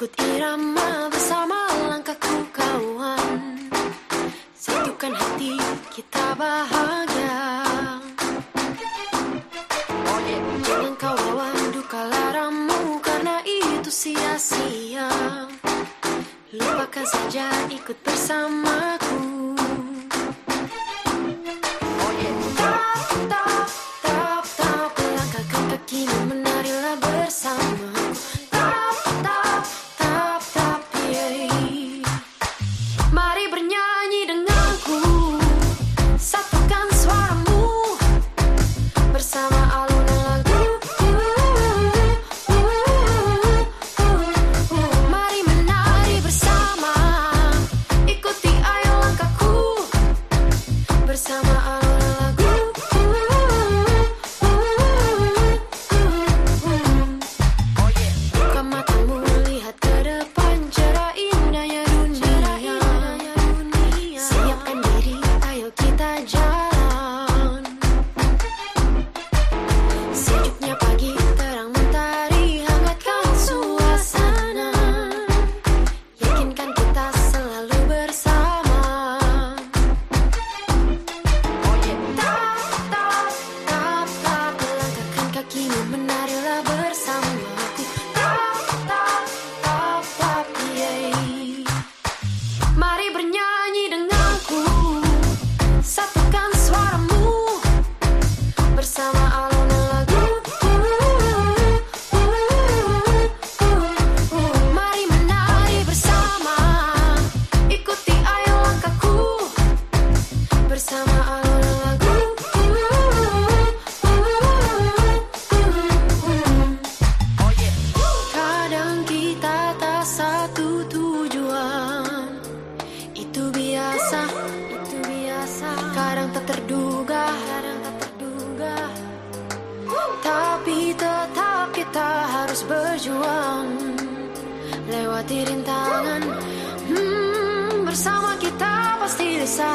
Ikut irama bersama langkahku kawan. Satukan hati kita bahagia. Jangan kau lawan duka laramu Karena itu sia-sia. Lupakan saja ikut bersamaku. tak terduga, kadang tak terduga. Tapi tetap kita harus berjuang lewati rintangan. Hmm, bersama kita pasti bisa.